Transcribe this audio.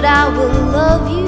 but I will love you.